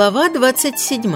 Глава 27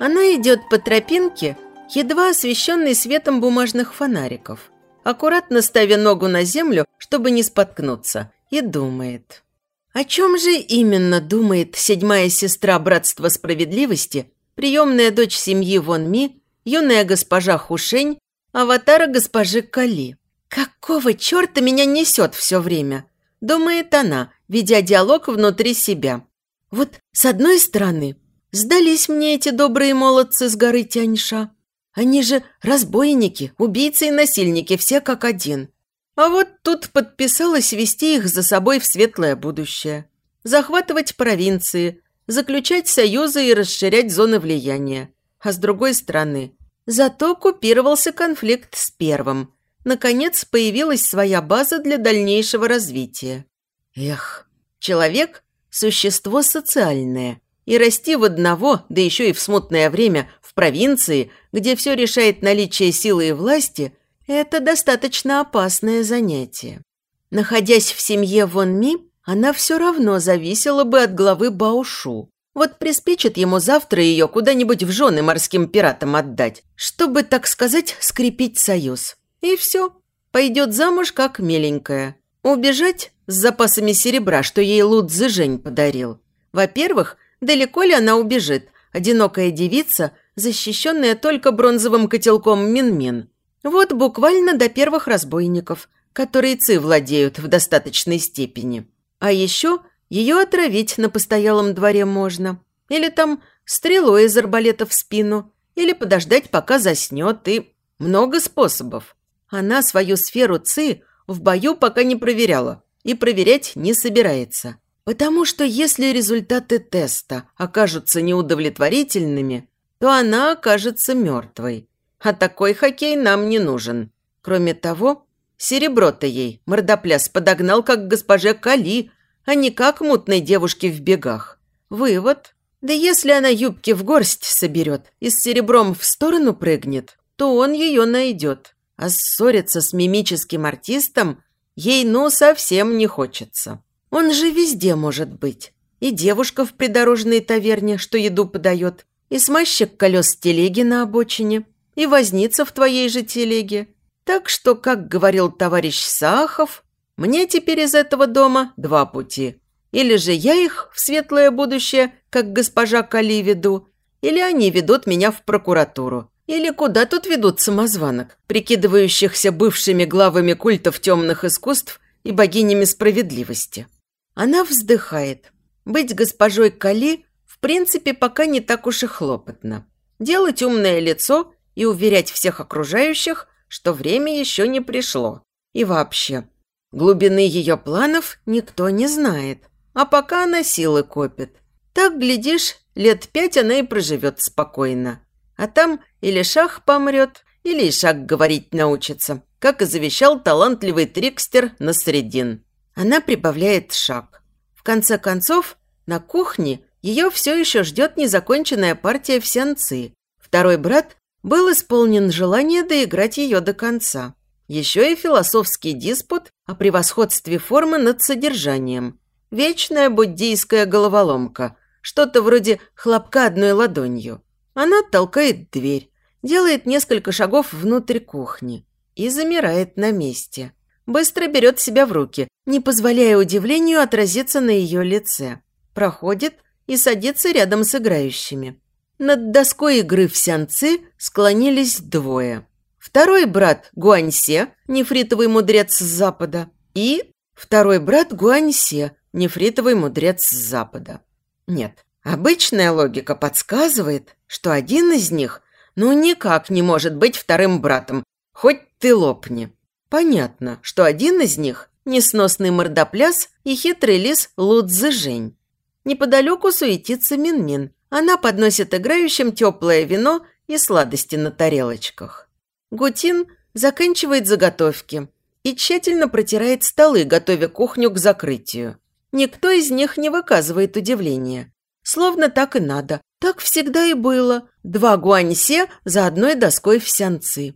Она идет по тропинке, едва освещенной светом бумажных фонариков, аккуратно ставя ногу на землю, чтобы не споткнуться, и думает. О чем же именно думает седьмая сестра Братства Справедливости, приемная дочь семьи Вон Ми, юная госпожа Хушень, аватара госпожи Кали? «Какого черта меня несет все время?» – думает она, ведя диалог внутри себя. «Вот с одной стороны, сдались мне эти добрые молодцы с горы Тяньша. Они же разбойники, убийцы и насильники, все как один. А вот тут подписалась вести их за собой в светлое будущее. Захватывать провинции, заключать союзы и расширять зоны влияния. А с другой стороны, зато купировался конфликт с первым – наконец появилась своя база для дальнейшего развития. Эх, человек – существо социальное, и расти в одного, да еще и в смутное время, в провинции, где все решает наличие силы и власти – это достаточно опасное занятие. Находясь в семье Вон Ми, она все равно зависела бы от главы Баушу. Вот приспичит ему завтра ее куда-нибудь в жены морским пиратам отдать, чтобы, так сказать, скрепить союз. И все. Пойдет замуж, как миленькая. Убежать с запасами серебра, что ей Лудзы Жень подарил. Во-первых, далеко ли она убежит? Одинокая девица, защищенная только бронзовым котелком Мин-Мин. Вот буквально до первых разбойников, которые ци владеют в достаточной степени. А еще ее отравить на постоялом дворе можно. Или там стрелой из арбалета в спину. Или подождать, пока заснет. И много способов. Она свою сферу ЦИ в бою пока не проверяла и проверять не собирается. Потому что если результаты теста окажутся неудовлетворительными, то она окажется мертвой. А такой хоккей нам не нужен. Кроме того, серебро-то ей мордопляс подогнал как госпоже Кали, а не как мутной девушке в бегах. Вывод. Да если она юбки в горсть соберет и с серебром в сторону прыгнет, то он ее найдет. А ссориться с мимическим артистом ей ну совсем не хочется. Он же везде может быть. И девушка в придорожной таверне, что еду подает, и смазчик колес телеги на обочине, и возница в твоей же телеге. Так что, как говорил товарищ Сахов, мне теперь из этого дома два пути. Или же я их в светлое будущее, как госпожа Кали веду, или они ведут меня в прокуратуру. Или куда тут ведут самозванок, прикидывающихся бывшими главами культов темных искусств и богинями справедливости? Она вздыхает. Быть госпожой Кали в принципе пока не так уж и хлопотно. Делать умное лицо и уверять всех окружающих, что время еще не пришло. И вообще, глубины ее планов никто не знает. А пока она силы копит. Так, глядишь, лет пять она и проживет спокойно. А там или шах помрет, или шаг говорить научится, как и завещал талантливый трикстер Насредин. Она прибавляет шаг. В конце концов, на кухне ее все еще ждет незаконченная партия в сянцы. Второй брат был исполнен желание доиграть ее до конца. Еще и философский диспут о превосходстве формы над содержанием. Вечная буддийская головоломка, что-то вроде хлопка одной ладонью. Она толкает дверь, делает несколько шагов внутрь кухни и замирает на месте. Быстро берет себя в руки, не позволяя удивлению отразиться на ее лице. Проходит и садится рядом с играющими. Над доской игры в сянцы склонились двое. Второй брат Гуаньсе, нефритовый мудрец с запада, и второй брат Гуаньсе, нефритовый мудрец с запада. Нет, обычная логика подсказывает, что один из них ну никак не может быть вторым братом, хоть ты лопни. Понятно, что один из них – несносный мордопляс и хитрый лис Лудзы Жень. Неподалеку суетится Мин-Мин. Она подносит играющим теплое вино и сладости на тарелочках. Гутин заканчивает заготовки и тщательно протирает столы, готовя кухню к закрытию. Никто из них не выказывает удивления. Словно так и надо. Так всегда и было. Два гуаньсе за одной доской в сянцы.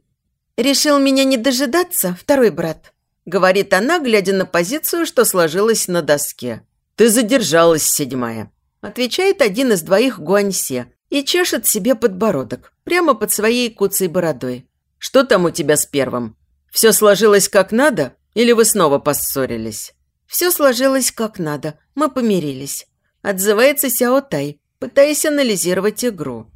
«Решил меня не дожидаться, второй брат?» говорит она, глядя на позицию, что сложилась на доске. «Ты задержалась, седьмая», – отвечает один из двоих Гуаньсе и чешет себе подбородок, прямо под своей куцей бородой. «Что там у тебя с первым? Все сложилось как надо или вы снова поссорились?» «Все сложилось как надо, мы помирились», – отзывается Сяо Тай, пытаясь анализировать игру.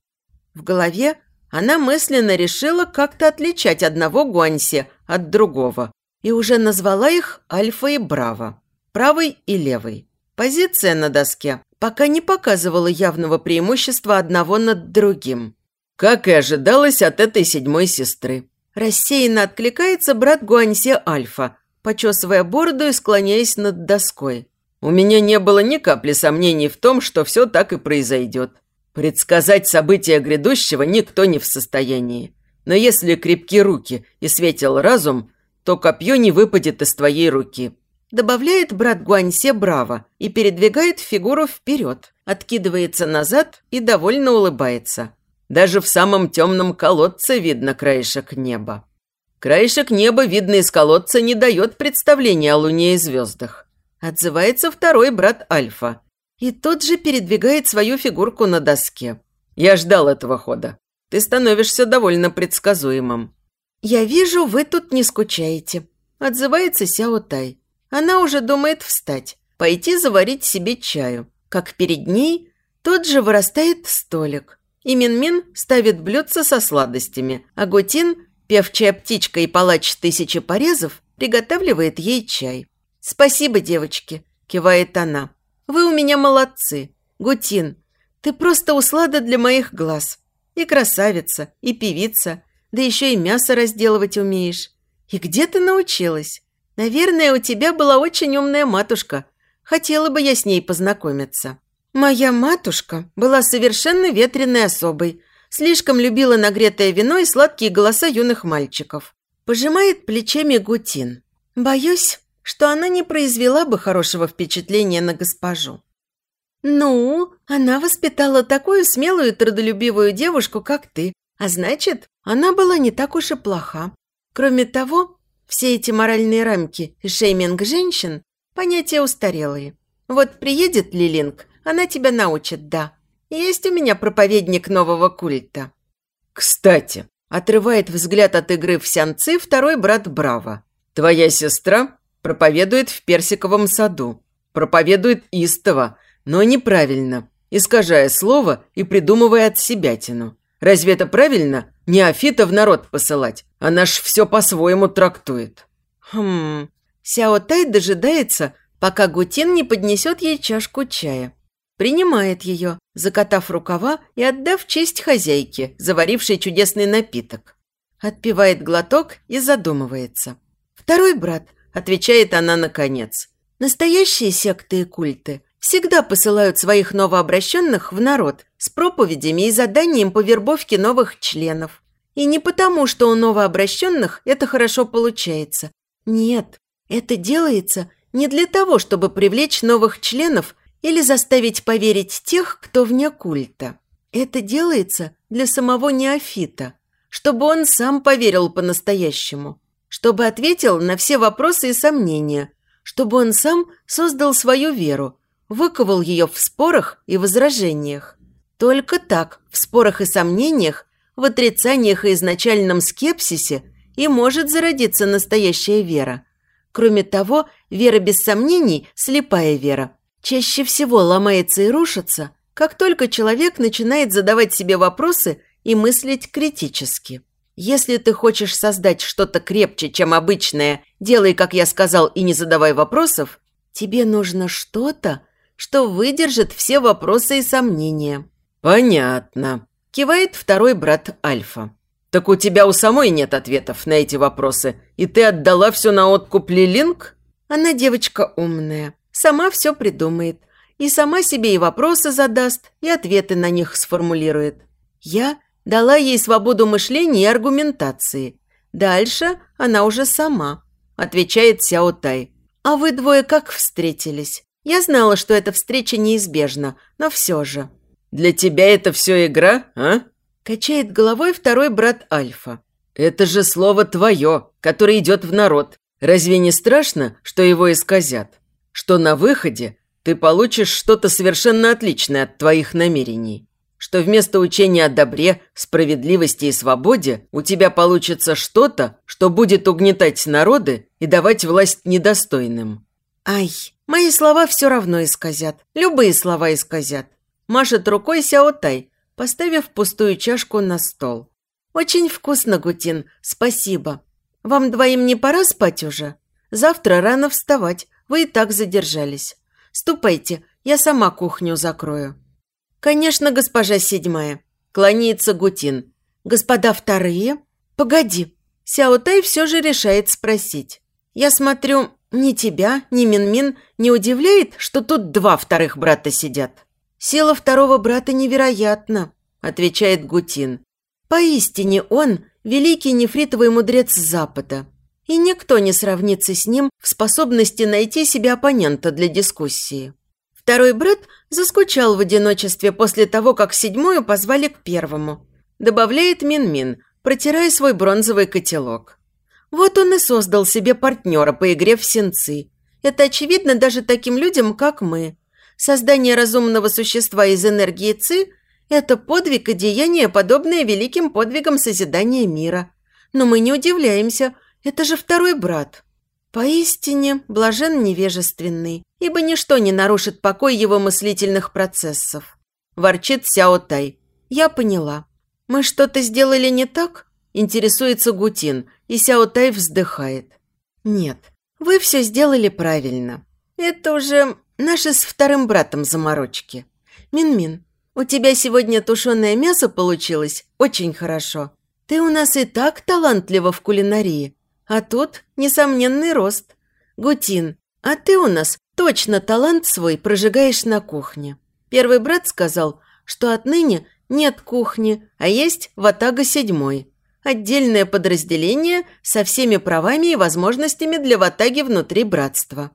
В голове она мысленно решила как-то отличать одного Гуаньсе от другого и уже назвала их Альфа и Браво, правый и левый. Позиция на доске пока не показывала явного преимущества одного над другим. Как и ожидалось от этой седьмой сестры. Рассеянно откликается брат Гуаньсе Альфа, почесывая бороду и склоняясь над доской. У меня не было ни капли сомнений в том, что все так и произойдет. Предсказать события грядущего никто не в состоянии. Но если крепки руки и светил разум, то копье не выпадет из твоей руки добавляет брат Гуаньсе браво и передвигает фигуру вперед, откидывается назад и довольно улыбается. Даже в самом темном колодце видно краешек неба. Краешек неба, видно из колодца, не дает представления о луне и звездах. Отзывается второй брат Альфа. И тот же передвигает свою фигурку на доске. Я ждал этого хода. Ты становишься довольно предсказуемым. «Я вижу, вы тут не скучаете», – отзывается Сяо Тай. Она уже думает встать, пойти заварить себе чаю. Как перед ней тот же вырастает столик. И Минмин ставит блюдце со сладостями, а Гутин, певчая птичка и палач тысячи порезов, приготавливает ей чай. «Спасибо, девочки», – кивает она. «Вы у меня молодцы. Гутин, ты просто услада для моих глаз. И красавица, и певица, да еще и мясо разделывать умеешь. И где ты научилась? Наверное, у тебя была очень умная матушка. Хотела бы я с ней познакомиться. Моя матушка была совершенно ветреной особой. Слишком любила нагретое вино и сладкие голоса юных мальчиков. Пожимает плечами Гутин. Боюсь, что она не произвела бы хорошего впечатления на госпожу. «Ну, она воспитала такую смелую и трудолюбивую девушку, как ты, а значит, она была не так уж и плоха. Кроме того, все эти моральные рамки и шейминг женщин – понятия устарелые. Вот приедет Лилинг, она тебя научит, да. Есть у меня проповедник нового культа. Кстати, отрывает взгляд от игры в сянцы второй брат Браво. Твоя сестра проповедует в персиковом саду. Проповедует истово, но неправильно, искажая слово и придумывая от себятину. Разве это правильно? Неофита в народ посылать. Она ж все по-своему трактует. Хм. Сяо Тай дожидается, пока Гутин не поднесет ей чашку чая. Принимает ее, закатав рукава и отдав честь хозяйке, заварившей чудесный напиток. Отпивает глоток и задумывается. «Второй брат», – отвечает она наконец. «Настоящие секты и культы всегда посылают своих новообращенных в народ с проповедями и заданием по вербовке новых членов. И не потому, что у новообращенных это хорошо получается. Нет, это делается не для того, чтобы привлечь новых членов или заставить поверить тех, кто вне культа. Это делается для самого неофита, чтобы он сам поверил по-настоящему, чтобы ответил на все вопросы и сомнения, чтобы он сам создал свою веру – выковал ее в спорах и возражениях. Только так, в спорах и сомнениях, в отрицаниях и изначальном скепсисе и может зародиться настоящая вера. Кроме того, вера без сомнений – слепая вера. Чаще всего ломается и рушится, как только человек начинает задавать себе вопросы и мыслить критически. Если ты хочешь создать что-то крепче, чем обычное, делай, как я сказал, и не задавай вопросов, тебе нужно что-то, что выдержит все вопросы и сомнения. «Понятно», – кивает второй брат Альфа. «Так у тебя у самой нет ответов на эти вопросы, и ты отдала все на откуп Лилинг?» Она девочка умная, сама все придумает, и сама себе и вопросы задаст, и ответы на них сформулирует. Я дала ей свободу мышления и аргументации. Дальше она уже сама, отвечает Сяо Тай. А вы двое как встретились? Я знала, что эта встреча неизбежна, но все же. «Для тебя это все игра, а?» Качает головой второй брат Альфа. «Это же слово твое, которое идет в народ. Разве не страшно, что его исказят? Что на выходе ты получишь что-то совершенно отличное от твоих намерений? Что вместо учения о добре, справедливости и свободе у тебя получится что-то, что будет угнетать народы и давать власть недостойным? Ай, мои слова все равно исказят. Любые слова исказят. Машет рукой Сяо Тай, поставив пустую чашку на стол. «Очень вкусно, Гутин, спасибо. Вам двоим не пора спать уже? Завтра рано вставать, вы и так задержались. Ступайте, я сама кухню закрою». «Конечно, госпожа седьмая», – кланяется Гутин. «Господа вторые?» «Погоди». Сяо Тай все же решает спросить. «Я смотрю, ни тебя, ни Минмин не удивляет, что тут два вторых брата сидят?» «Сила второго брата невероятна», – отвечает Гутин. «Поистине он – великий нефритовый мудрец Запада, и никто не сравнится с ним в способности найти себе оппонента для дискуссии». Второй брат заскучал в одиночестве после того, как седьмую позвали к первому. Добавляет Мин-Мин, протирая свой бронзовый котелок. Вот он и создал себе партнера по игре в сенцы. Это очевидно даже таким людям, как мы – Создание разумного существа из энергии ЦИ – это подвиг и деяние, подобное великим подвигам созидания мира. Но мы не удивляемся, это же второй брат. Поистине, блажен невежественный, ибо ничто не нарушит покой его мыслительных процессов. Ворчит Сяо Тай. Я поняла. Мы что-то сделали не так? Интересуется Гутин, и Сяо Тай вздыхает. Нет, вы все сделали правильно. Это уже Наши с вторым братом заморочки. Мин-Мин, у тебя сегодня тушеное мясо получилось очень хорошо. Ты у нас и так талантлива в кулинарии. А тут несомненный рост. Гутин, а ты у нас точно талант свой прожигаешь на кухне. Первый брат сказал, что отныне нет кухни, а есть Ватага седьмой. Отдельное подразделение со всеми правами и возможностями для Ватаги внутри братства.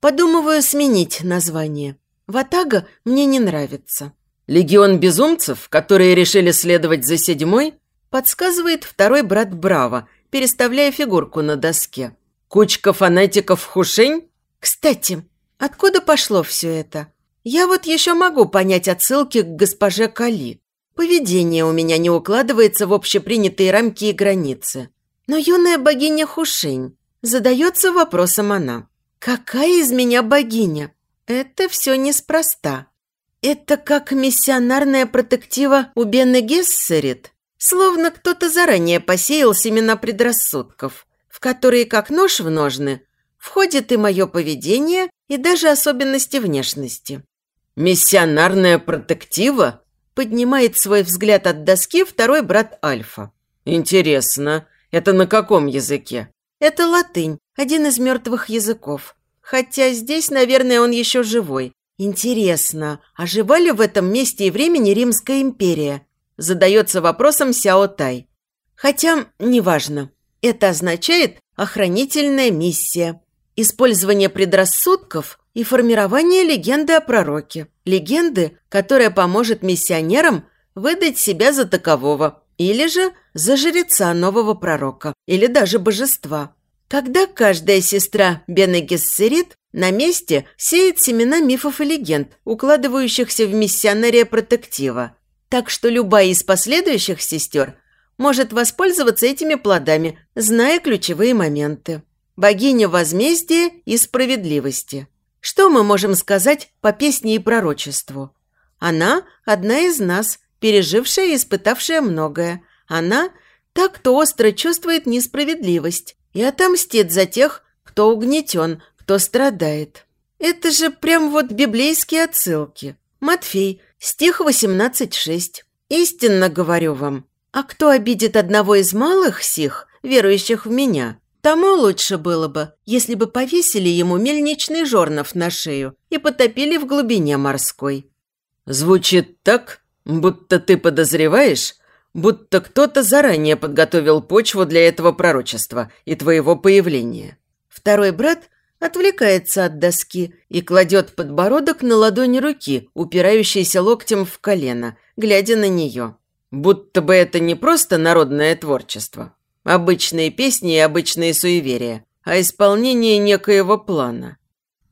Подумываю сменить название. Ватага мне не нравится. Легион безумцев, которые решили следовать за седьмой, подсказывает второй брат Браво, переставляя фигурку на доске. Кучка фанатиков Хушень? Кстати, откуда пошло все это? Я вот еще могу понять отсылки к госпоже Кали. Поведение у меня не укладывается в общепринятые рамки и границы. Но юная богиня Хушень задается вопросом она. Какая из меня богиня? Это все неспроста. Это как миссионарная протектива у Бены Гессерит. Словно кто-то заранее посеял семена предрассудков, в которые, как нож в ножны, входит и мое поведение, и даже особенности внешности. «Миссионарная протектива?» Поднимает свой взгляд от доски второй брат Альфа. «Интересно, это на каком языке?» Это латынь, один из мертвых языков. Хотя здесь, наверное, он еще живой. Интересно, а жива ли в этом месте и времени Римская империя? Задается вопросом Сяо Тай. Хотя, неважно. Это означает охранительная миссия. Использование предрассудков и формирование легенды о пророке. Легенды, которая поможет миссионерам выдать себя за такового. Или же за жреца нового пророка. Или даже божества. Когда каждая сестра Бене Гессерит на месте сеет семена мифов и легенд, укладывающихся в миссионария протектива. Так что любая из последующих сестер может воспользоваться этими плодами, зная ключевые моменты. Богиня возмездия и справедливости. Что мы можем сказать по песне и пророчеству? Она – одна из нас, пережившая и испытавшая многое. Она – та, кто остро чувствует несправедливость, и отомстит за тех, кто угнетен, кто страдает. Это же прям вот библейские отсылки. Матфей, стих 18.6. Истинно говорю вам, а кто обидит одного из малых сих, верующих в меня, тому лучше было бы, если бы повесили ему мельничный жорнов на шею и потопили в глубине морской. Звучит так, будто ты подозреваешь, будто кто-то заранее подготовил почву для этого пророчества и твоего появления. Второй брат отвлекается от доски и кладет подбородок на ладони руки, упирающейся локтем в колено, глядя на нее. Будто бы это не просто народное творчество. Обычные песни и обычные суеверия, а исполнение некоего плана.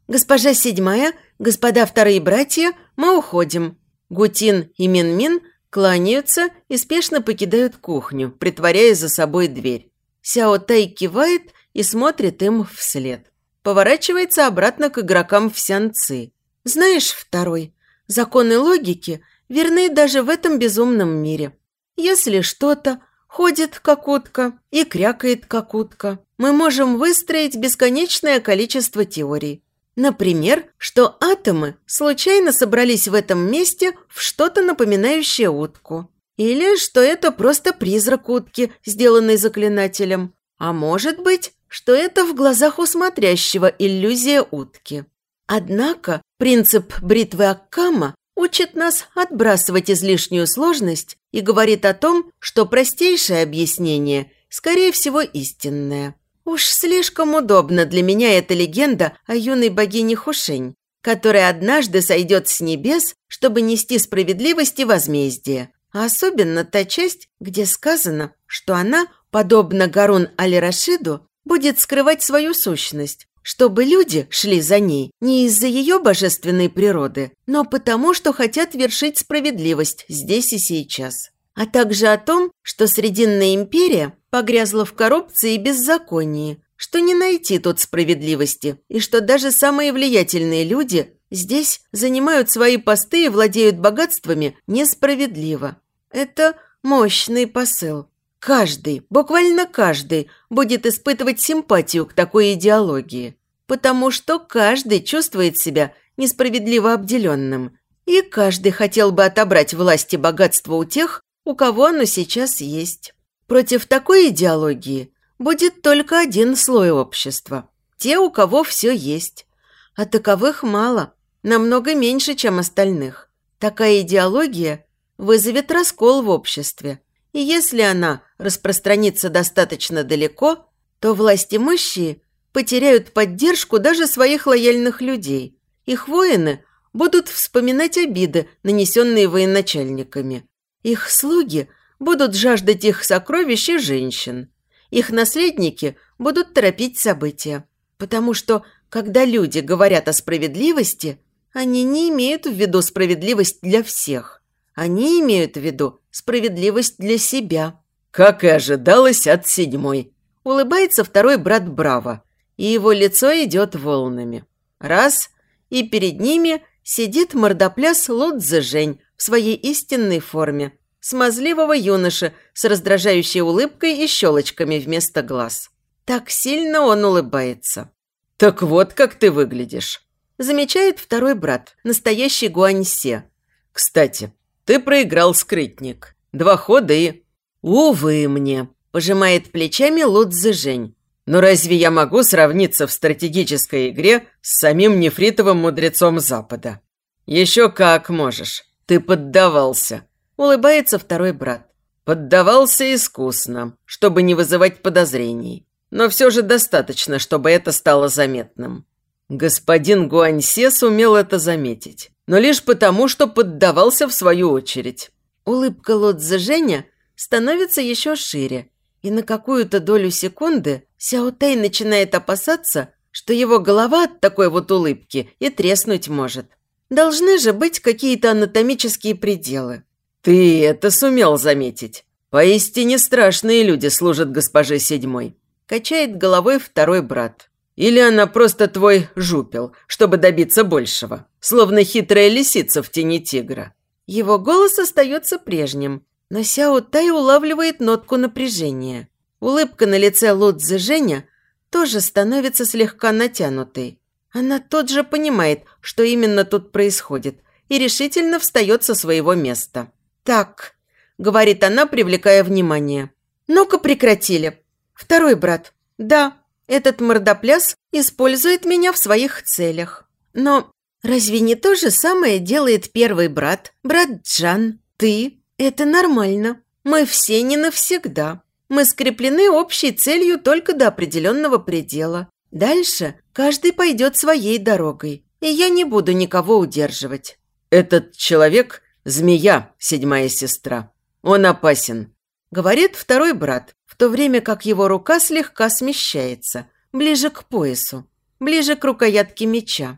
«Госпожа седьмая, господа вторые братья, мы уходим». Гутин и Минмин кланяются и спешно покидают кухню, притворяя за собой дверь. Сяо Тай кивает и смотрит им вслед. Поворачивается обратно к игрокам в сянцы. «Знаешь, второй, законы логики верны даже в этом безумном мире. Если что-то ходит как утка и крякает как утка, мы можем выстроить бесконечное количество теорий. Например, что атомы случайно собрались в этом месте в что-то напоминающее утку. Или что это просто призрак утки, сделанный заклинателем. А может быть, что это в глазах у смотрящего иллюзия утки. Однако принцип бритвы Аккама учит нас отбрасывать излишнюю сложность и говорит о том, что простейшее объяснение, скорее всего, истинное. Уж слишком удобно для меня эта легенда о юной богине Хушень, которая однажды сойдет с небес, чтобы нести справедливость и возмездие. А особенно та часть, где сказано, что она, подобно Гарун Али-Рашиду, будет скрывать свою сущность, чтобы люди шли за ней не из-за ее божественной природы, но потому, что хотят вершить справедливость здесь и сейчас. А также о том, что Срединная империя погрязла в коррупции и беззаконии, что не найти тут справедливости, и что даже самые влиятельные люди здесь занимают свои посты и владеют богатствами несправедливо. Это мощный посыл. Каждый, буквально каждый, будет испытывать симпатию к такой идеологии, потому что каждый чувствует себя несправедливо обделенным, и каждый хотел бы отобрать власть и богатство у тех, у кого оно сейчас есть. Против такой идеологии будет только один слой общества – те, у кого все есть. А таковых мало, намного меньше, чем остальных. Такая идеология вызовет раскол в обществе – и если она распространится достаточно далеко, то власть имущие потеряют поддержку даже своих лояльных людей. Их воины будут вспоминать обиды, нанесенные военачальниками. Их слуги будут жаждать их сокровищ и женщин. Их наследники будут торопить события. Потому что, когда люди говорят о справедливости, они не имеют в виду справедливость для всех. Они имеют в виду справедливость для себя. Как и ожидалось от седьмой. Улыбается второй брат Браво, и его лицо идет волнами. Раз, и перед ними сидит мордопляс Лудзе Жень в своей истинной форме, смазливого юноши с раздражающей улыбкой и щелочками вместо глаз. Так сильно он улыбается. «Так вот, как ты выглядишь», – замечает второй брат, настоящий Гуаньсе. «Кстати, ты проиграл, скрытник. Два хода и... Увы мне, пожимает плечами Лудзе Жень. Но разве я могу сравниться в стратегической игре с самим нефритовым мудрецом Запада? Еще как можешь. Ты поддавался. Улыбается второй брат. Поддавался искусно, чтобы не вызывать подозрений. Но все же достаточно, чтобы это стало заметным. Господин Гуаньсе сумел это заметить но лишь потому, что поддавался в свою очередь. Улыбка Лодзе Женя становится еще шире, и на какую-то долю секунды Сяо Тай начинает опасаться, что его голова от такой вот улыбки и треснуть может. Должны же быть какие-то анатомические пределы. «Ты это сумел заметить. Поистине страшные люди служат госпоже седьмой», – качает головой второй брат. Или она просто твой жупел, чтобы добиться большего, словно хитрая лисица в тени тигра?» Его голос остается прежним, но Сяо Тай улавливает нотку напряжения. Улыбка на лице Лудзе Женя тоже становится слегка натянутой. Она тут же понимает, что именно тут происходит, и решительно встает со своего места. «Так», — говорит она, привлекая внимание. «Ну-ка прекратили. Второй брат. Да, этот мордопляс использует меня в своих целях. Но разве не то же самое делает первый брат, брат Джан, ты? Это нормально. Мы все не навсегда. Мы скреплены общей целью только до определенного предела. Дальше каждый пойдет своей дорогой, и я не буду никого удерживать. Этот человек – змея, седьмая сестра. Он опасен. Говорит второй брат, то время как его рука слегка смещается, ближе к поясу, ближе к рукоятке меча.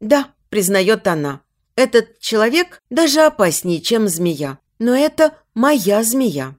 Да, признает она, этот человек даже опаснее, чем змея. Но это моя змея.